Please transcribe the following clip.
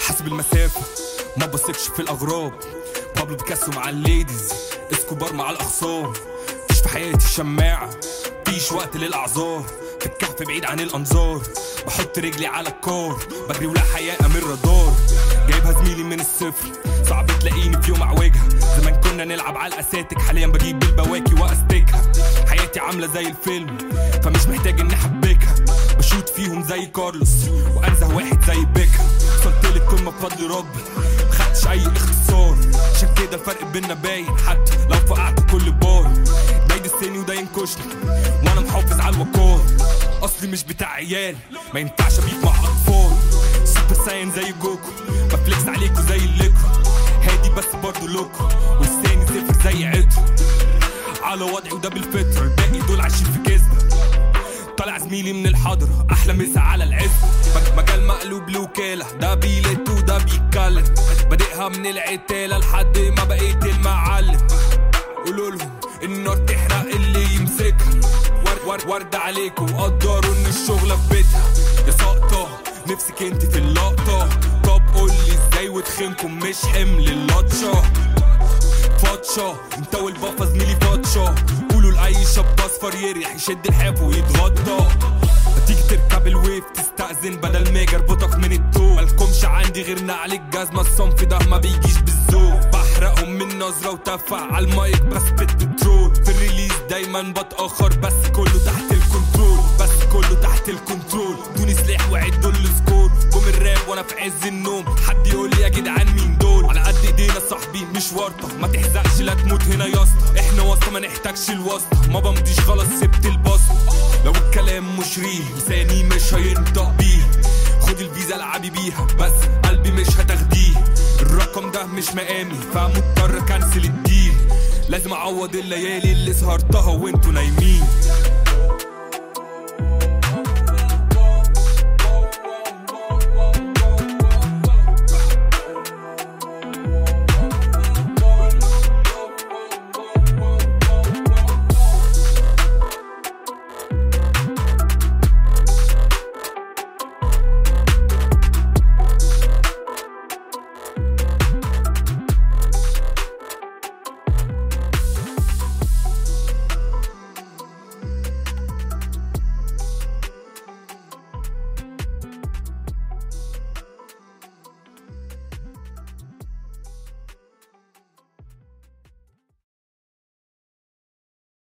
بحسب المسافة. ما بثقش في الأغراب. بابلو بيكاسو مع ال ladies. إسكوبار مع الأخصام. مفيش في حياتي شماعة. مفيش وقت للأعذار. في الكهف بعيد عن الأنظار. بحط رجلي على الكار. بجري ولا حياء من رادار. جايبها زميلي من الصفر. صعب تلاقيني في يوم أعوجها. زمان كنا نلعب على الأساتك. حاليا بجيب البواكي وأستكها. حياتي عاملة زي الفيلم. فمش محتاج إني احبكها بشوت فيهم زي كارلوس. وأنزه واحد زي بيكها وصلت للقمه بفضل ربي. مخدتش أي اختصار. عشان كده الفرق بينا باين. حتى لو فقعت كل بار. ده يدسني وده ينكشني وأنا محافظ على الوقار أصلي مش بتاع عيال. ما ينفعش ا beef مع أطفال. Super Saiyan زي Goku. ب flex عليكوا زي الليكو هادي بس برضه loco. ولساني صفر زي عطر على وضعي وده بالفطرة. الباقي دول عايشين في طالع زميلي من الحضرة أحلى مسا على العزة مج- مجال مقلوب لوكالة ده بيلت وده بيتكلم. بادئها من العتالة لحد ما بقيت المعلم. قولوا لهم النار تحرق اللي يمسكها. ورد, ورد, ورد عليكم وقدروا إن الشغلة في بيتها. يا سقطة نفسك أنت في اللقطة. طب قولي إزاي وتخنكم مش حمل اللطشة. فاتشة انت والبافا زميلي فاتشة قولوا لأي شاب أصفر يريح يشد الحاف ويتغطى. ال wave تستأذن بدل ما يجي اربطك من التوب مالكمش عندي غير نعل الجزمة الصنف ده ما بيجيش بالذوق بحرقهم من نظرة وتفع على المايك بس بترول في ال release دايما بتأخر بس كله تحت ال control. بس كله تحت ال control. دوني سلاح وعدوا ال score. قوم الراب وأنا في عز النوم. حد يقول لي يا جدعان مين دول؟ على قد ايدينا صاحبي مش ورطة. ما تحزقش لا تموت هنا يا اسطى. إحنا واسطة ما نحتاجش الواسطة ما بمضيش خلاص سبت البسط بيها. بس قلبي مش هتاخديه. الرقم ده مش مقامي. فمضطر كنسل الديل. لازم أعوض الليالي اللي سهرتها وانتوا نايمين.